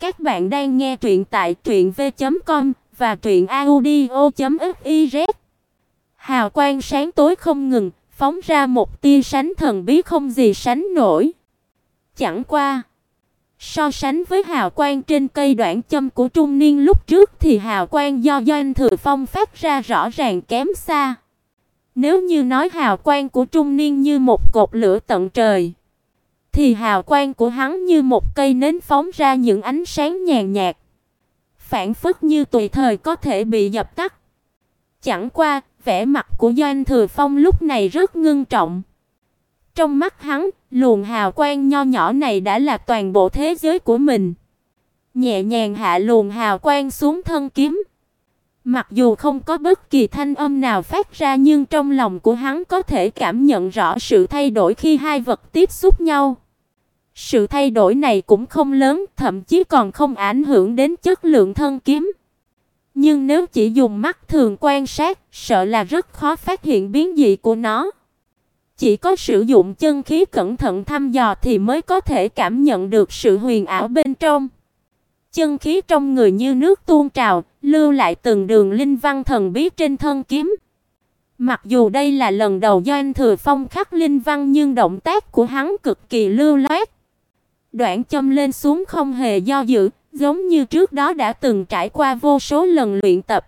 Các bạn đang nghe truyện tại truyệnv.com và truyệnaudio.fiz. Hào quang sáng tối không ngừng, phóng ra một tia sánh thần bí không gì sánh nổi. Chẳng qua, so sánh với hào quang trên cây đoạn châm của trung niên lúc trước thì hào quang do Doanh Thừa Phong phát ra rõ ràng kém xa. Nếu như nói hào quang của trung niên như một cột lửa tận trời, thì hào quang của hắn như một cây nến phóng ra những ánh sáng nhàn nhạt, phản phất như tùy thời có thể bị dập tắt. Chẳng qua, vẻ mặt của Doanh Thừa Phong lúc này rất ngưng trọng. Trong mắt hắn, luồng hào quang nho nhỏ này đã là toàn bộ thế giới của mình. Nhẹ nhàng hạ luồng hào quang xuống thân kiếm. Mặc dù không có bất kỳ thanh âm nào phát ra nhưng trong lòng của hắn có thể cảm nhận rõ sự thay đổi khi hai vật tiếp xúc nhau. Sự thay đổi này cũng không lớn, thậm chí còn không ảnh hưởng đến chất lượng thân kiếm. Nhưng nếu chỉ dùng mắt thường quan sát, sợ là rất khó phát hiện biến dị của nó. Chỉ có sử dụng chân khí cẩn thận thăm dò thì mới có thể cảm nhận được sự huyền ảo bên trong. Chân khí trong người như nước tuôn trào, lưu lại từng đường linh văn thần bí trên thân kiếm. Mặc dù đây là lần đầu do anh Thừa Phong khắc linh văn nhưng động tác của hắn cực kỳ lưu loát. Đoạn châm lên xuống không hề do dự, giống như trước đó đã từng trải qua vô số lần luyện tập.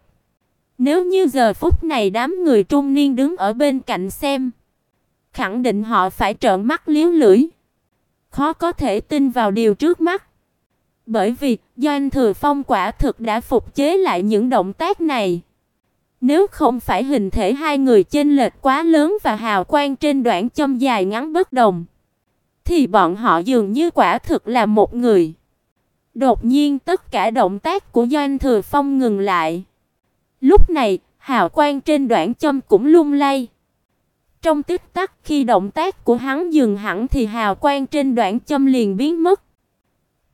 Nếu như giờ phút này đám người trung niên đứng ở bên cạnh xem, khẳng định họ phải trợn mắt liếu lưỡi. Khó có thể tin vào điều trước mắt. Bởi vì Doanh Thừa Phong quả thực đã phục chế lại những động tác này. Nếu không phải hình thể hai người chênh lệch quá lớn và hào quang trên đoạn châm dài ngắn bất đồng, thì bọn họ dường như quả thực là một người. Đột nhiên tất cả động tác của Doanh Thừa Phong ngừng lại. Lúc này, hào quang trên đoạn châm cũng lung lay. Trong tích tắc khi động tác của hắn dừng hẳn thì hào quang trên đoạn châm liền biến mất.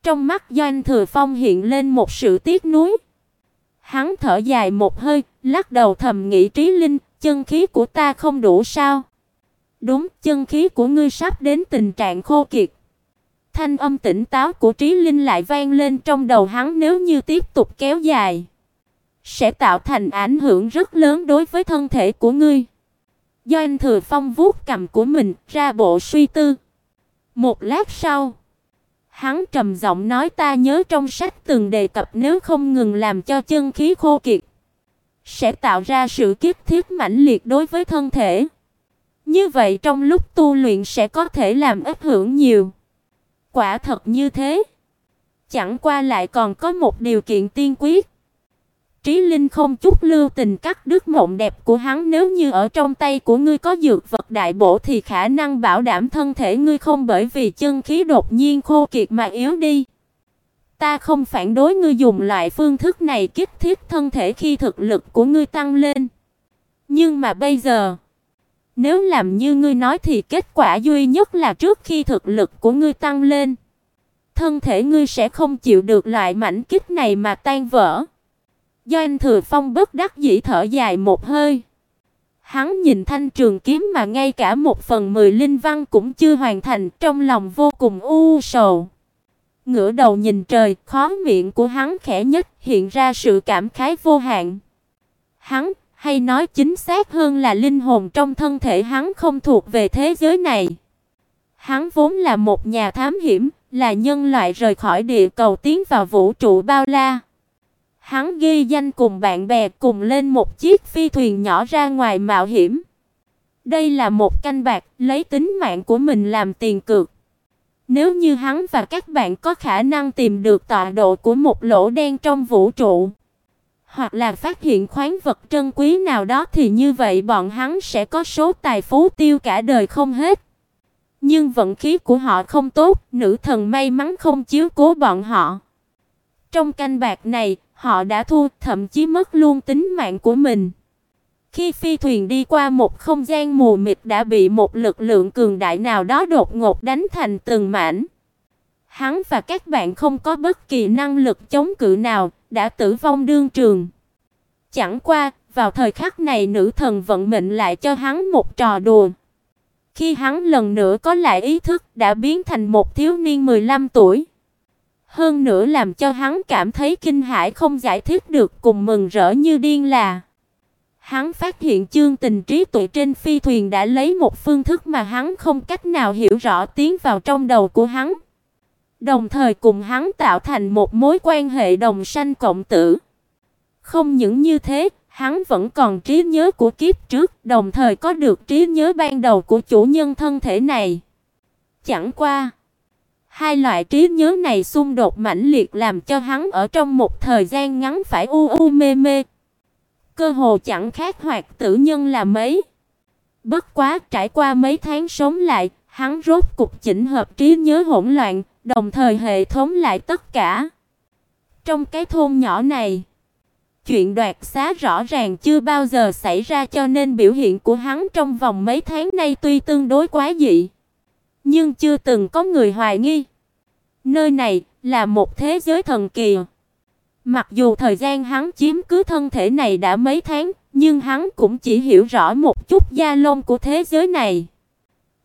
Trong mắt Doanh Thừa Phong hiện lên một sự tiếc nuối. Hắn thở dài một hơi, lắc đầu thầm nghĩ Trí Linh, chân khí của ta không đủ sao? Đúng, chân khí của ngươi sắp đến tình trạng khô kiệt. Thanh âm tỉnh táo của Trí Linh lại vang lên trong đầu hắn nếu như tiếp tục kéo dài, sẽ tạo thành ảnh hưởng rất lớn đối với thân thể của ngươi. Do anh Thừa Phong vuốt cầm của mình, ra bộ suy tư. Một lát sau, hắn trầm giọng nói ta nhớ trong sách từng đề cập nếu không ngừng làm cho chân khí khô kiệt, sẽ tạo ra sự kiếp thiết mãnh liệt đối với thân thể. Như vậy trong lúc tu luyện sẽ có thể làm ít hưởng nhiều. Quả thật như thế. Chẳng qua lại còn có một điều kiện tiên quyết. Trí Linh không chút lưu tình cắt đứt mộng đẹp của hắn, nếu như ở trong tay của ngươi có dược vật đại bổ thì khả năng bảo đảm thân thể ngươi không bởi vì chân khí đột nhiên khô kiệt mà yếu đi. Ta không phản đối ngươi dùng loại phương thức này kích thiết thân thể khi thực lực của ngươi tăng lên. Nhưng mà bây giờ, nếu làm như ngươi nói thì kết quả duy nhất là trước khi thực lực của ngươi tăng lên, thân thể ngươi sẽ không chịu được loại mảnh kích này mà tan vỡ. Do anh Thừa Phong bất đắc dĩ thở dài một hơi. Hắn nhìn thanh trường kiếm mà ngay cả một phần mười linh văn cũng chưa hoàn thành, trong lòng vô cùng u sầu. Ngửa đầu nhìn trời, khóe miệng của hắn khẽ nhếch, hiện ra sự cảm khái vô hạn. Hắn hay nói chính xác hơn là linh hồn trong thân thể hắn không thuộc về thế giới này. Hắn vốn là một nhà thám hiểm, là nhân loại rời khỏi địa cầu tiến vào vũ trụ bao la. Hắn ghi danh cùng bạn bè cùng lên một chiếc phi thuyền nhỏ ra ngoài mạo hiểm. Đây là một canh bạc, lấy tính mạng của mình làm tiền cược. Nếu như hắn và các bạn có khả năng tìm được tọa độ của một lỗ đen trong vũ trụ, hoặc là phát hiện khoáng vật trân quý nào đó thì như vậy bọn hắn sẽ có số tài phú tiêu cả đời không hết. Nhưng vận khí của họ không tốt, nữ thần may mắn không chiếu cố bọn họ. Trong canh bạc này, họ đã thua, thậm chí mất luôn tính mạng của mình. Khi phi thuyền đi qua một không gian mù mịt đã bị một lực lượng cường đại nào đó đột ngột đánh thành từng mảnh. Hắn và các bạn không có bất kỳ năng lực chống cự nào, đã tử vong đương trường. Chẳng qua, vào thời khắc này nữ thần vận mệnh lại cho hắn một trò đùa. Khi hắn lần nữa có lại ý thức, đã biến thành một thiếu niên 15 tuổi. Hơn nữa làm cho hắn cảm thấy kinh hãi không giải thích được cùng mừng rỡ như điên là Hắn phát hiện chương tình trí tuệ trên phi thuyền đã lấy một phương thức mà hắn không cách nào hiểu rõ tiến vào trong đầu của hắn. Đồng thời cùng hắn tạo thành một mối quan hệ đồng sanh cộng tử. Không những như thế, hắn vẫn còn trí nhớ của kiếp trước, đồng thời có được trí nhớ ban đầu của chủ nhân thân thể này. Chẳng qua, hai loại trí nhớ này xung đột mãnh liệt làm cho hắn ở trong một thời gian ngắn phải u u mê mê. Cơ hồ chẳng khác hoạt tử nhân là mấy. Bất quá trải qua mấy tháng sống lại, hắn rốt cục chỉnh hợp trí nhớ hỗn loạn, đồng thời hệ thống lại tất cả. Trong cái thôn nhỏ này, chuyện đoạt xá rõ ràng chưa bao giờ xảy ra cho nên biểu hiện của hắn trong vòng mấy tháng nay tuy tương đối quá dị, nhưng chưa từng có người hoài nghi. Nơi này là một thế giới thần kỳ. Mặc dù thời gian hắn chiếm cứ thân thể này đã mấy tháng, nhưng hắn cũng chỉ hiểu rõ một chút gia lông của thế giới này.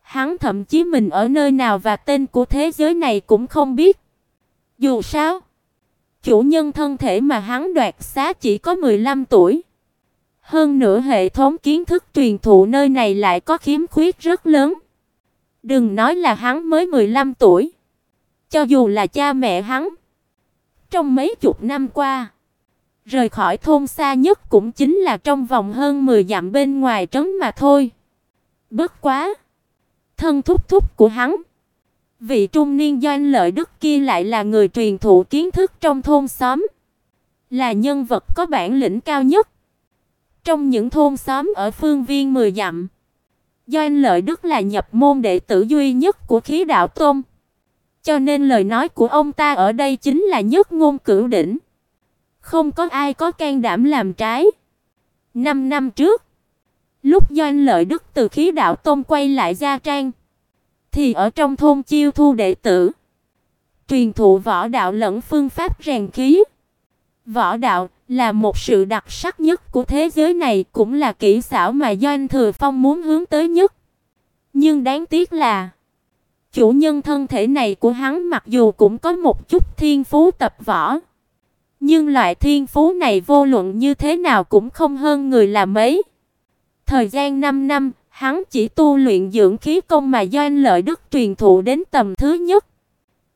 Hắn thậm chí mình ở nơi nào và tên của thế giới này cũng không biết. Dù sao, chủ nhân thân thể mà hắn đoạt xá chỉ có 15 tuổi. Hơn nữa hệ thống kiến thức truyền thụ nơi này lại có khiếm khuyết rất lớn. Đừng nói là hắn mới 15 tuổi, cho dù là cha mẹ hắn trong mấy chục năm qua, rời khỏi thôn xa nhất cũng chính là trong vòng hơn 10 dặm bên ngoài trấn mà thôi. Bất quá, thân thúc thúc của hắn, vị trung niên doanh lợi đức kia lại là người truyền thụ kiến thức trong thôn xóm, là nhân vật có bản lĩnh cao nhất. Trong những thôn xóm ở phương viên 10 dặm, Doanh Lợi Đức là nhập môn đệ tử duy nhất của Khí Đạo Tôn. Cho nên lời nói của ông ta ở đây chính là nhất ngôn cửu đỉnh. Không có ai có can đảm làm trái. Năm năm trước, lúc Doanh Lợi Đức từ khí đạo tôn quay lại gia trang, thì ở trong thôn chiêu thu đệ tử, truyền thụ võ đạo lẫn phương pháp rèn khí. Võ đạo là một sự đặc sắc nhất của thế giới này, cũng là kỹ xảo mà Doanh Thừa Phong muốn hướng tới nhất. Nhưng đáng tiếc là Chủ nhân thân thể này của hắn mặc dù cũng có một chút thiên phú tập võ, nhưng loại thiên phú này vô luận như thế nào cũng không hơn người là mấy. Thời gian 5 năm, hắn chỉ tu luyện dưỡng khí công mà doanh lợi đức truyền thụ đến tầm thứ nhất.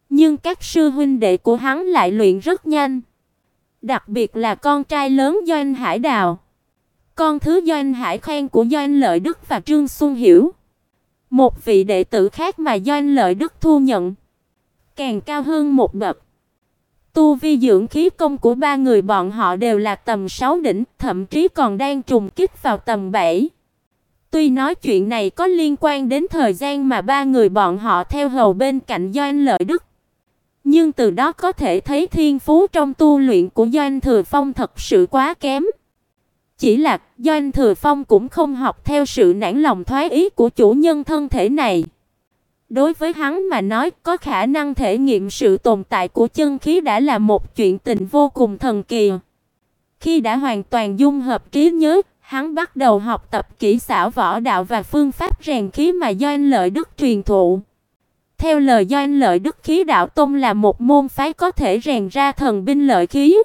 Nhưng các sư huynh đệ của hắn lại luyện rất nhanh. Đặc biệt là con trai lớn Doanh Hải Đào. Con thứ Doanh Hải Khang của Doanh Lợi Đức và Trương Xuân Hiểu. Một vị đệ tử khác mà Doanh Lợi Đức thu nhận, càng cao hơn một bậc. Tu vi dưỡng khí công của ba người bọn họ đều là tầm 6 đỉnh, thậm chí còn đang trùng kích vào tầm 7. Tuy nói chuyện này có liên quan đến thời gian mà ba người bọn họ theo hầu bên cạnh Doanh Lợi Đức, nhưng từ đó có thể thấy thiên phú trong tu luyện của Doanh Thừa Phong thật sự quá kém. Chỉ là Doanh Thừa Phong cũng không học theo sự nản lòng thoái ý của chủ nhân thân thể này. Đối với hắn mà nói, có khả năng thể nghiệm sự tồn tại của chân khí đã là một chuyện tình vô cùng thần kỳ. Khi đã hoàn toàn dung hợp trí nhớ, hắn bắt đầu học tập kỹ xảo võ đạo và phương pháp rèn khí mà Doanh Lợi Đức truyền thụ. Theo lời Doanh Lợi Đức khí đạo tông là một môn phái có thể rèn ra thần binh lợi khí.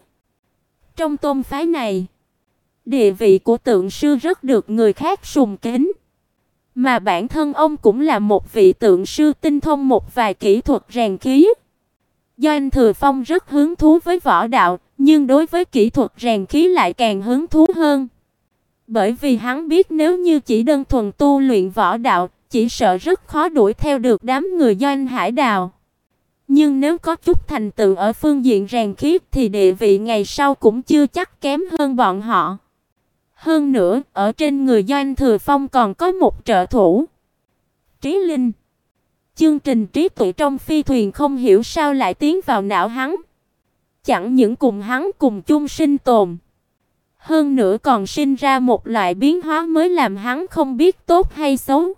Trong tôn phái này, Địa vị của tượng sư rất được người khác sùng kính. Mà bản thân ông cũng là một vị tượng sư tinh thông một vài kỹ thuật rèn khí. Doanh Thừa Phong rất hứng thú với võ đạo, nhưng đối với kỹ thuật rèn khí lại càng hứng thú hơn. Bởi vì hắn biết nếu như chỉ đơn thuần tu luyện võ đạo, chỉ sợ rất khó đuổi theo được đám người Doanh Hải Đào. Nhưng nếu có chút thành tựu ở phương diện rèn khí thì địa vị ngày sau cũng chưa chắc kém hơn bọn họ. Hơn nữa, ở trên người Doanh Thừa Phong còn có một trợ thủ. Trí Linh. Chương trình trí tuệ trong phi thuyền không hiểu sao lại tiến vào não hắn. Chẳng những cùng hắn cùng chung sinh tồn, hơn nữa còn sinh ra một loại biến hóa mới làm hắn không biết tốt hay xấu.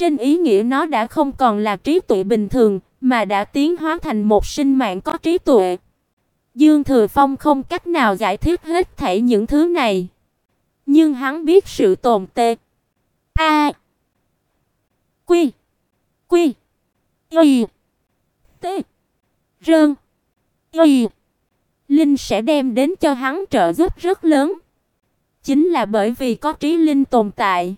Trên ý nghĩa nó đã không còn là trí tuệ bình thường, mà đã tiến hóa thành một sinh mạng có trí tuệ. Dương Thừa Phong không cách nào giải thích hết thảy những thứ này. Nhưng hắn biết sự tồn tệ. A. Quy. Quy. Y. T. Rơn. Y. Linh sẽ đem đến cho hắn trợ giúp rất lớn. Chính là bởi vì có trí linh tồn tại,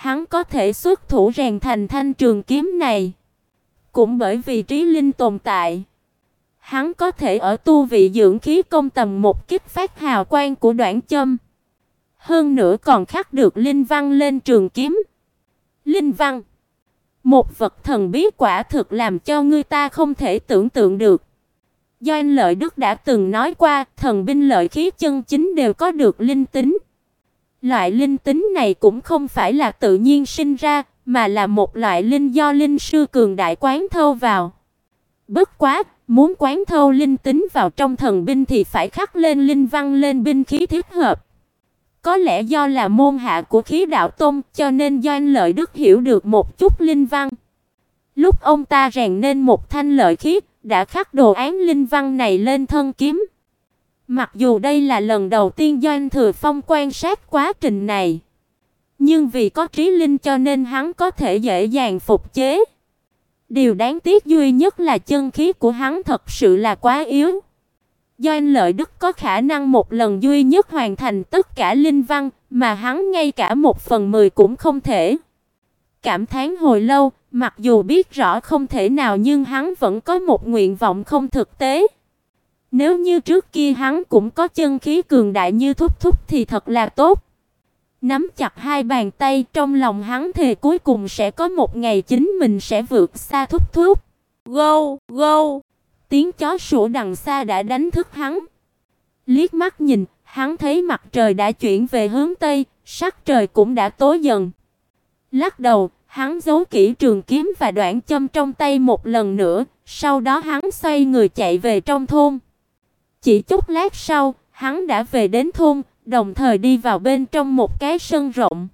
hắn có thể xuất thủ rèn thành thanh trường kiếm này. Cũng bởi vì trí linh tồn tại, hắn có thể ở tu vị dưỡng khí công tầm một kích phát hào quang của đoạn châm. Hơn nữa còn khắc được linh văn lên trường kiếm. Linh văn, một vật thần bí quả thực làm cho người ta không thể tưởng tượng được. Do anh Lợi Đức đã từng nói qua, thần binh lợi khí chân chính đều có được linh tính. Loại linh tính này cũng không phải là tự nhiên sinh ra, mà là một loại linh do linh sư cường đại quán thâu vào. Bất quá, muốn quán thâu linh tính vào trong thần binh thì phải khắc lên linh văn lên binh khí thích hợp. Có lẽ do là môn hạ của khí đạo tôn, cho nên doanh Lợi Đức hiểu được một chút linh văn. Lúc ông ta rèn nên một thanh lợi khí, đã khắc đồ án linh văn này lên thân kiếm. Mặc dù đây là lần đầu tiên Doanh Thừa Phong quan sát quá trình này, nhưng vì có trí linh cho nên hắn có thể dễ dàng phục chế. Điều đáng tiếc duy nhất là chân khí của hắn thật sự là quá yếu. Doanh Lợi Đức có khả năng một lần duy nhất hoàn thành tất cả linh văn, mà hắn ngay cả một phần mười cũng không thể. Cảm thán hồi lâu, mặc dù biết rõ không thể nào nhưng hắn vẫn có một nguyện vọng không thực tế. Nếu như trước kia hắn cũng có chân khí cường đại như thúc thúc thì thật là tốt. Nắm chặt hai bàn tay trong lòng hắn thề cuối cùng sẽ có một ngày chính mình sẽ vượt xa thúc thúc. Go, go. Tiếng chó sủa đằng xa đã đánh thức hắn. Liếc mắt nhìn, hắn thấy mặt trời đã chuyển về hướng tây, sắc trời cũng đã tối dần. Lắc đầu, hắn giấu kỹ trường kiếm và đoạn châm trong tay một lần nữa, sau đó hắn xoay người chạy về trong thôn. Chỉ chút lát sau, hắn đã về đến thôn, đồng thời đi vào bên trong một cái sân rộng.